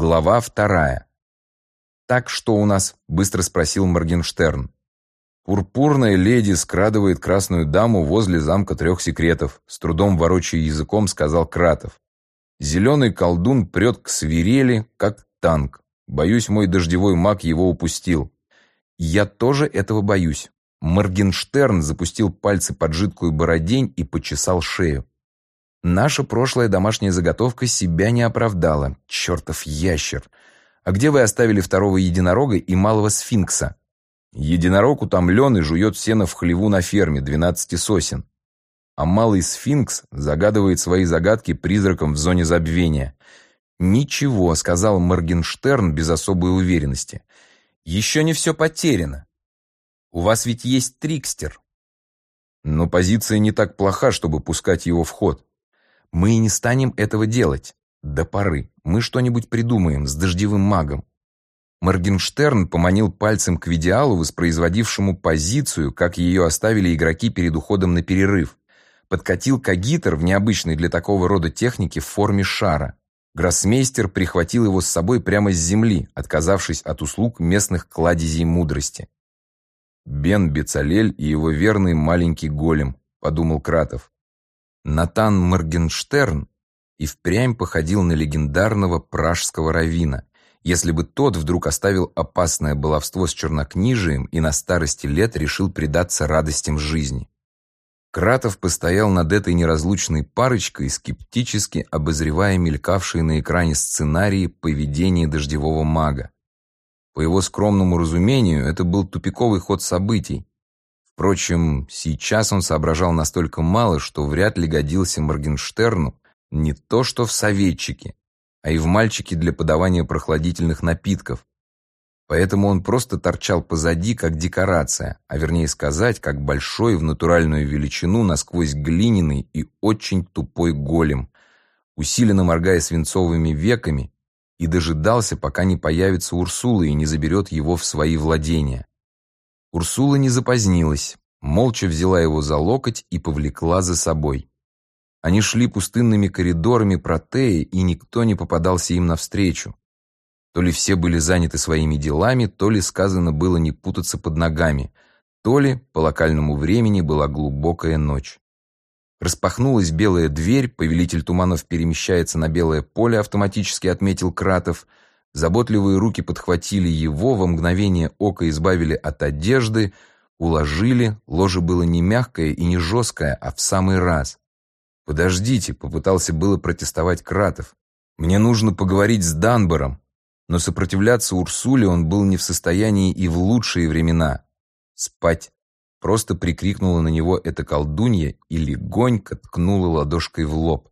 Глава вторая. «Так что у нас?» – быстро спросил Моргенштерн. Пурпурная леди скрадывает красную даму возле замка трех секретов, с трудом ворочая языком, сказал Кратов. Зеленый колдун прет к свирели, как танк. Боюсь, мой дождевой маг его упустил. Я тоже этого боюсь. Моргенштерн запустил пальцы под жидкую бородень и почесал шею. Наша прошлая домашняя заготовка себя не оправдала. Чертов ящер. А где вы оставили второго единорога и малого сфинкса? Единорог утомлен и жует сено в хлеву на ферме, двенадцати сосен. А малый сфинкс загадывает свои загадки призраком в зоне забвения. «Ничего», — сказал Моргенштерн без особой уверенности. «Еще не все потеряно. У вас ведь есть трикстер». Но позиция не так плоха, чтобы пускать его в ход. Мы и не станем этого делать. До поры. Мы что-нибудь придумаем с дождевым магом. Моргенштерн поманил пальцем к видеалу, воспроизводившему позицию, как ее оставили игроки перед уходом на перерыв. Подкатил кагитер в необычной для такого рода технике в форме шара. Гроссмейстер прихватил его с собой прямо с земли, отказавшись от услуг местных кладезей мудрости. «Бен Бецалель и его верный маленький голем», — подумал Кратов. Натан Моргенштерн и впрямь походил на легендарного пражского равина, если бы тот вдруг оставил опасное баловство с чернокнижием и на старости лет решил предаться радостям жизни. Кратов постоял над этой неразлучной парочкой, скептически обозревая мелькавшие на экране сценарии поведения дождевого мага. По его скромному разумению, это был тупиковый ход событий. Впрочем, сейчас он соображал настолько мало, что вряд ли годился Моргенштерну не то что в советчике, а и в мальчике для подавания прохладительных напитков. Поэтому он просто торчал позади, как декорация, а вернее сказать, как большой в натуральную величину насквозь глиняный и очень тупой голем, усиленно моргая свинцовыми веками, и дожидался, пока не появится Урсула и не заберет его в свои владения. Урсула не запозднилась, молча взяла его за локоть и повлекла за собой. Они шли пустынными коридорами протеи, и никто не попадался им навстречу. То ли все были заняты своими делами, то ли сказано было не путаться под ногами, то ли по локальному времени была глубокая ночь. Распахнулась белая дверь, повелитель туманов перемещается на белое поле, автоматически отметил Кратов. Заботливые руки подхватили его, во мгновение ока избавили от одежды, уложили, ложе было не мягкое и не жесткое, а в самый раз. «Подождите», — попытался было протестовать Кратов. «Мне нужно поговорить с Данбором». Но сопротивляться Урсуле он был не в состоянии и в лучшие времена. «Спать!» — просто прикрикнула на него эта колдунья и легонько ткнула ладошкой в лоб,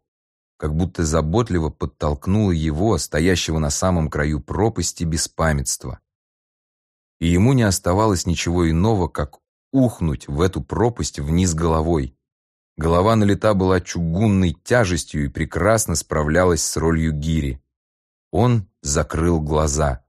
как будто заботливо подтолкнула его, стоящего на самом краю пропасти, беспамятства. И ему не оставалось ничего иного, как ухнуть в эту пропасть вниз головой. Голова налита была чугунной тяжестью и прекрасно справлялась с ролью гири. Он закрыл глаза.